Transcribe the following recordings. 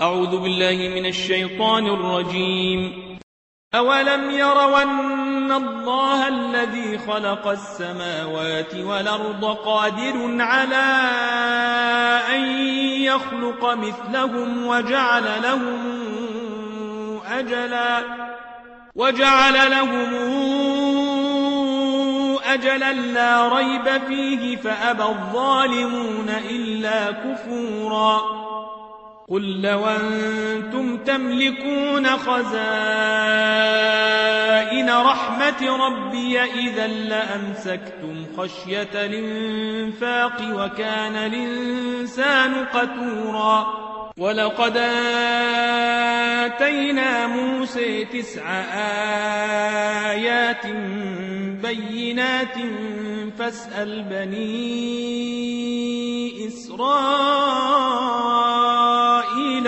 أعوذ بالله من الشيطان الرجيم. أولم يروا أن الله الذي خلق السماوات والأرض قادر على أن يخلق مثلهم وجعل لهم أجلا وجعل لهم أجلا لا ريب فيه فأبى الظالمون إلا كفورا. قل لو أنتم تملكون خزائن رحمة ربي إذا لأمسكتم خشية الإنفاق وكان الإنسان قتورا. ولقد آتينا موسى تسع آيات بينات فاسأل بني إسرائيل.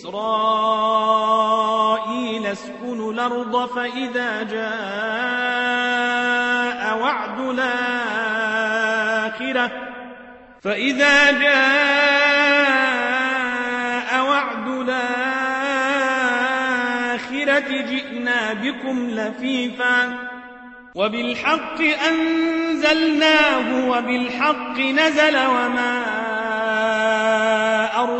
إسرائيل اسكنوا الأرض فإذا جاء وعد الآخرة. فإذا جاء وعد الآخرة جئنا بكم لفيفا. وبالحق أنزلناه وبالحق نزل وما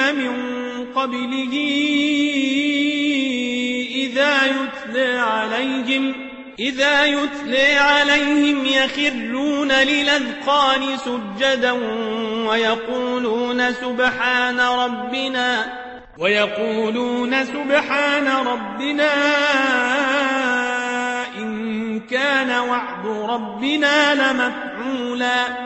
العلم من قبله إذا يتلى عليهم إذا يتلى عليهم يخرون للأذقان سجدا ويقولون سبحان ربنا ويقولون سبحان ربنا إن كان وعد ربنا لمفعولا.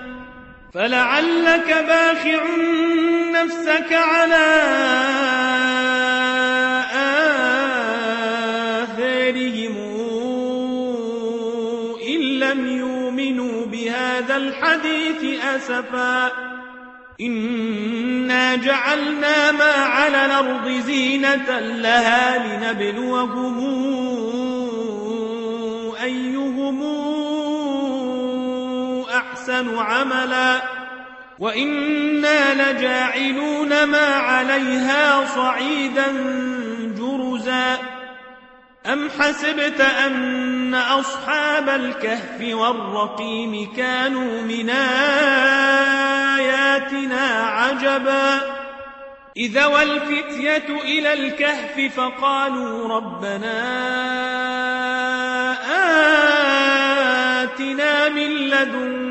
فلعلك باخع نفسك على آثارهم. إن لم يؤمنوا بهذا الحديث أسفا. إنا جعلنا ما على الأرض زينة لها لنبلوهم أحسن عملا. وإنا لجاعلون ما عليها صعيدا جرزا. أم حسبت أن أصحاب الكهف والرقيم كانوا من آياتنا عجبا؟ إذا والفتية إلى الكهف فقالوا ربنا آتنا من لدنك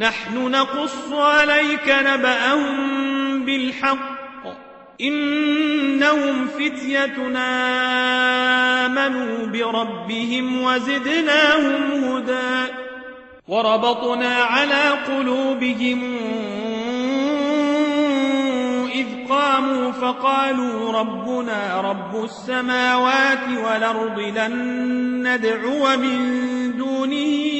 نحن نقص عليك نبأهم بالحق. إنهم فتيتنا آمنوا بربهم وزدناهم هدى. وربطنا على قلوبهم إذ قاموا فقالوا ربنا رب السماوات والأرض لن ندعو من دونه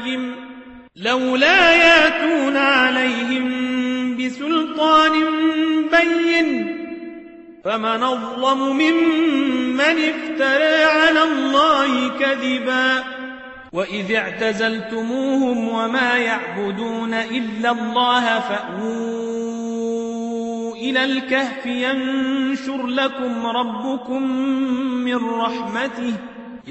لولا ياتون عليهم بسلطان بين فمن أظلم ممن افترى على الله كذبا وإذ اعتزلتموهم وما يعبدون إلا الله فأووا إلى الكهف ينشر لكم ربكم من رحمته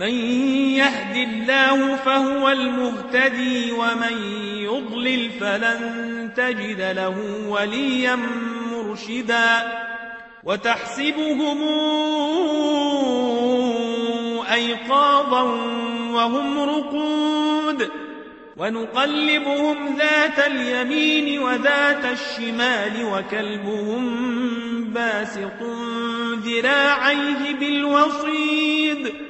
من يهد الله فهو المهتدي ومن يضلل فلن تجد له وليا مرشدا وتحسبهم أيقاظا وهم رقود ونقلبهم ذات اليمين وذات الشمال وكلبهم باسط ذراعيه بالوصيد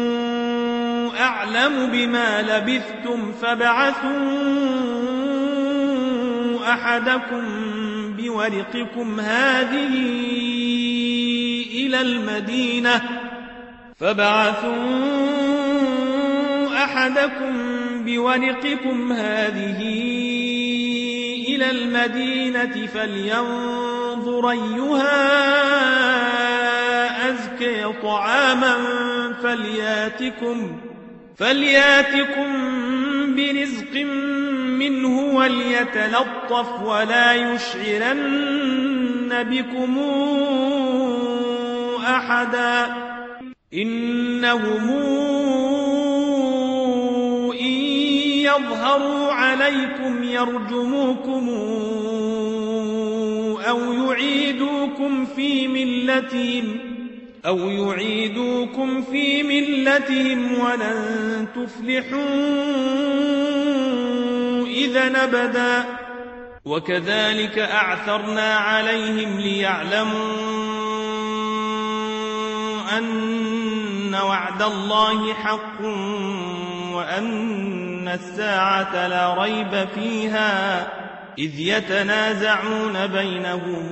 أعلم بما لبثتم فابعثوا أحدكم بورقكم هذه إلى المدينة فابعثوا أحدكم بورقكم هذه إلى المدينة فلينظر أيها أزكي طعاما فلياتكم فلياتكم برزق منه وليتلطف ولا يشعرن بكم أحدا إنهم إن يظهروا عليكم يرجموكم أو يعيدوكم في ملتهم أو يعيدوكم في ملتهم ولن تفلحوا إذا نبدا وكذلك أعثرنا عليهم ليعلموا أن وعد الله حق وأن الساعة لا ريب فيها إذ يتنازعون بينهم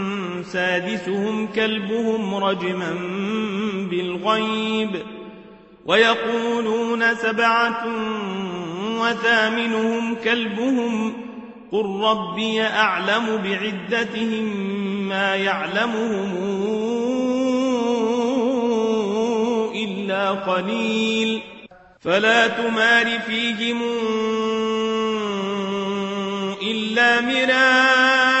سادسهم كلبهم رجما بالغيب ويقولون سبعة وثامنهم كلبهم قل ربي أعلم بعدتهم ما يعلمهم إلا قليل فلا تمار فيهم إلا مراء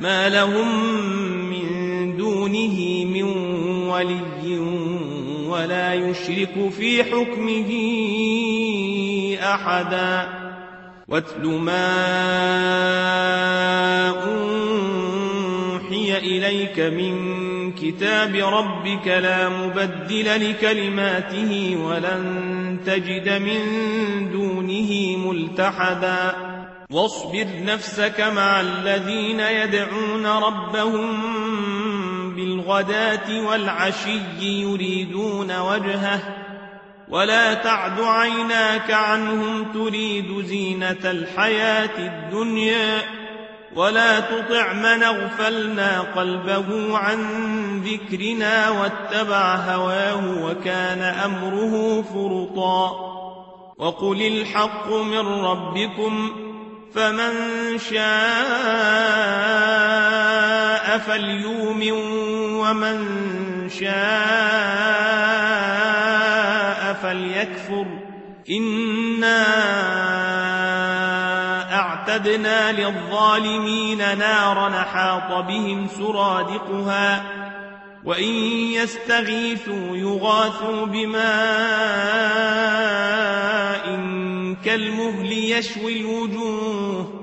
ما لهم من دونه من ولي ولا يشرك في حكمه أحدا. واتل ما أوحي إليك من كتاب ربك لا مبدل لكلماته ولن تجد من دونه ملتحدا. واصبر نفسك مع الذين يدعون ربهم بالغداة والعشي يريدون وجهه. ولا تعد عيناك عنهم تريد زينة الحياة الدنيا. ولا تطع من أغفلنا قلبه عن ذكرنا واتبع هواه وكان أمره فرطا. وقل الحق من ربكم فمن شاء فليؤمن ومن شاء فليكفر. إنا أعتدنا للظالمين نارا حاط بهم سرادقها وإن يستغيثوا يغاثوا بماء كالمهل يشوي الوجوه.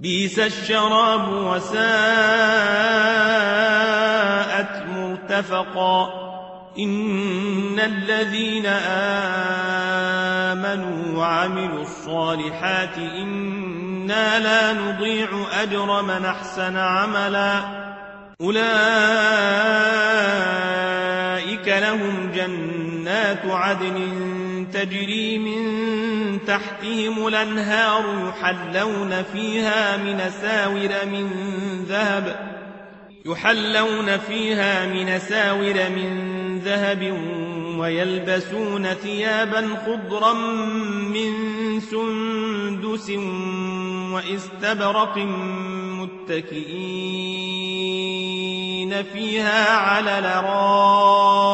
بيس الشراب وساءت مرتفقا. إن الذين آمنوا وعملوا الصالحات إنا لا نضيع أجر من أحسن عملا. أولئك لهم جنات عدن تجري من تحتهم الأنهار يحلون فيها من ساور من ذهب يحلون فيها من ساور من ذهب ويلبسون ثيابا خضرا من سندس واستبرق متكئين فيها على الأرائك.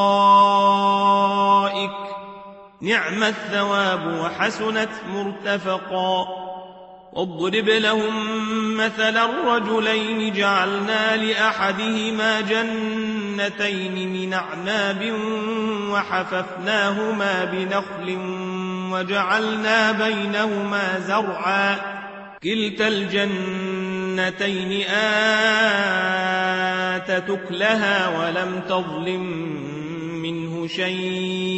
نعم الثواب وحسنت مرتفقا. واضرب لهم مثل الرجلين جعلنا لأحدهما جنتين من أعناب وحففناهما بنخل وجعلنا بينهما زرعا. كلتا الجنتين آتت لها ولم تظلم منه شيئا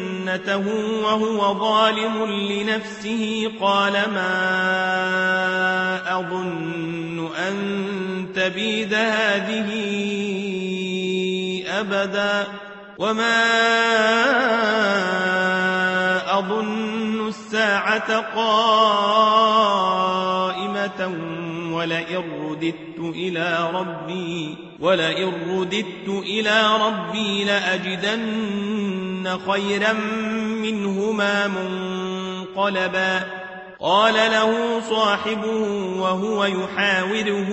جنته وهو ظالم لنفسه قال ما أظن أن تبيد هذه أبدا وما أظن الساعة قائمة ولئن رددت إلى ربي ولئن رددت إلى ربي لأجدن خيرا منهما منقلبا قال له صاحبه وهو يحاوره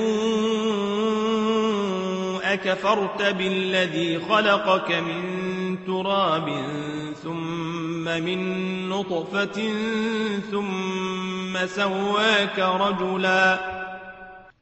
أكفرت بالذي خلقك من تراب ثم من نطفة ثم سواك رجلا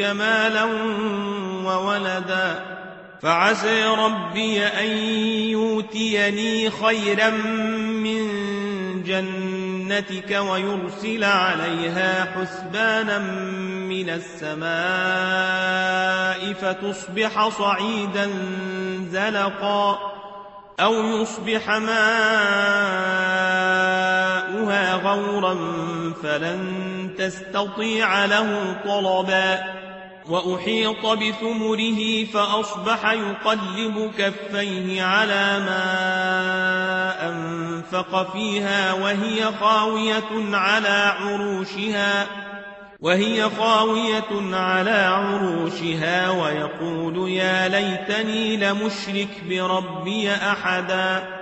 مالا وولدا فعسى ربي أن يؤتيني خيرا من جنتك ويرسل عليها حسبانا من السماء فتصبح صعيدا زلقا أو يصبح ماؤها غورا فلن تستطيع له طلبا وأحيط بثمره فأصبح يقلب كفيه على ما أنفق فيها وهي خاوية على عروشها وهي خاوية على عروشها ويقول يا ليتني لمشرك بربي أحدا.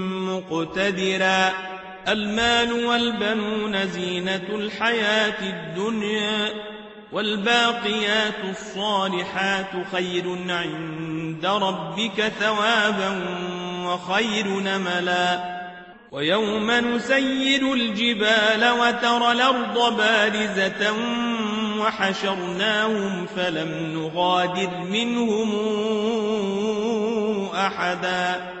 مقتدرا. المال والبنون زينة الحياة الدنيا والباقيات الصالحات خير عند ربك ثوابا وخير نملا. ويوم نسير الجبال وترى الأرض بارزة وحشرناهم فلم نغادر منهم أحدا.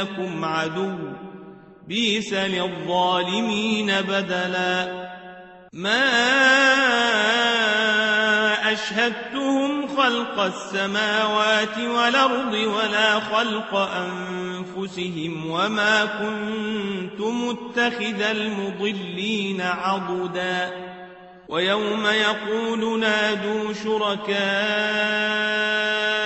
لكم عدو. بيس للظالمين بدلا. ما أشهدتهم خلق السماوات والأرض ولا خلق أنفسهم وما كنت متخذ المضلين عضداً. ويوم يقول نادوا شركائي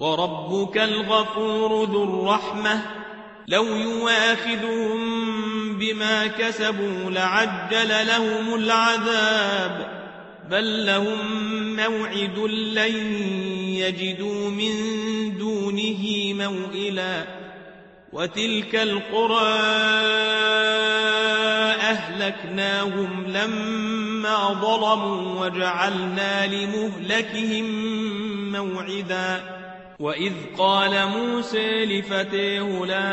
وربك الغفور ذو الرحمة. لو يواخذهم بما كسبوا لعجل لهم العذاب. بل لهم موعد لن يجدوا من دونه موئلا. وتلك القرى أهلكناهم لما ظلموا وجعلنا لمهلكهم موعداً. وإذ قال موسى لفتيه لا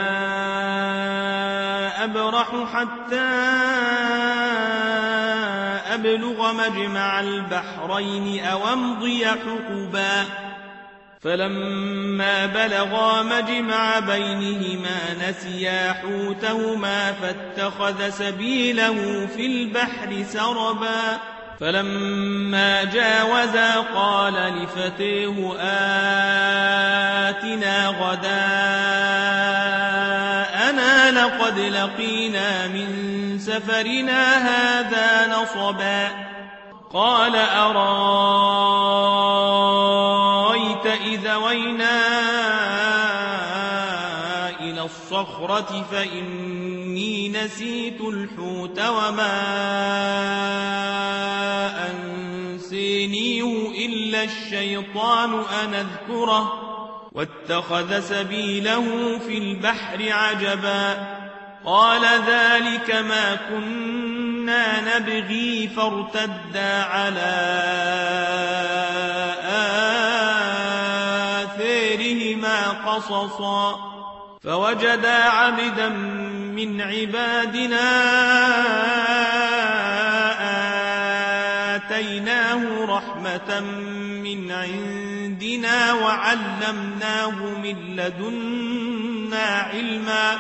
أبرح حتى أبلغ مجمع البحرين أو أمضي حقبا فلما بلغا مجمع بينهما نسيا حوتهما فاتخذ سبيله في البحر سربا فلما جاوزا قال لفتيه آتنا غداءنا لقد لقينا من سفرنا هذا نصبا. قال أرأيت إذا وينا إلى الصخرة فإني نسيت الحوت وما أنسينيه إلا الشيطان أن أذكره واتخذ سبيله في البحر عجبا قال ذلك ما كنا نبغي فارتدا على آثارهما قصصا فوجدا عبدا من عبادنا آتيناه رحمة من عندنا وعلمناه من لدنا علما.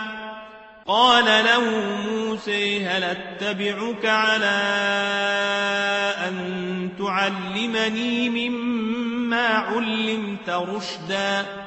قال له موسى هل أتبعك على أن تعلمني مما علمت رشدا؟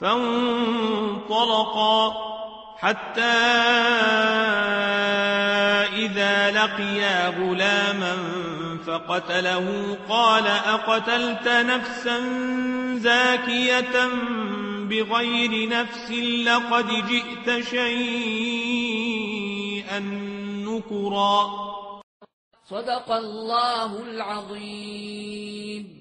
فانطلقا حتى إذا لقيا غلاما فقتله قال أقتلت نفسا زاكية بغير نفس لقد جئت شيئا نكرا. صدق الله العظيم.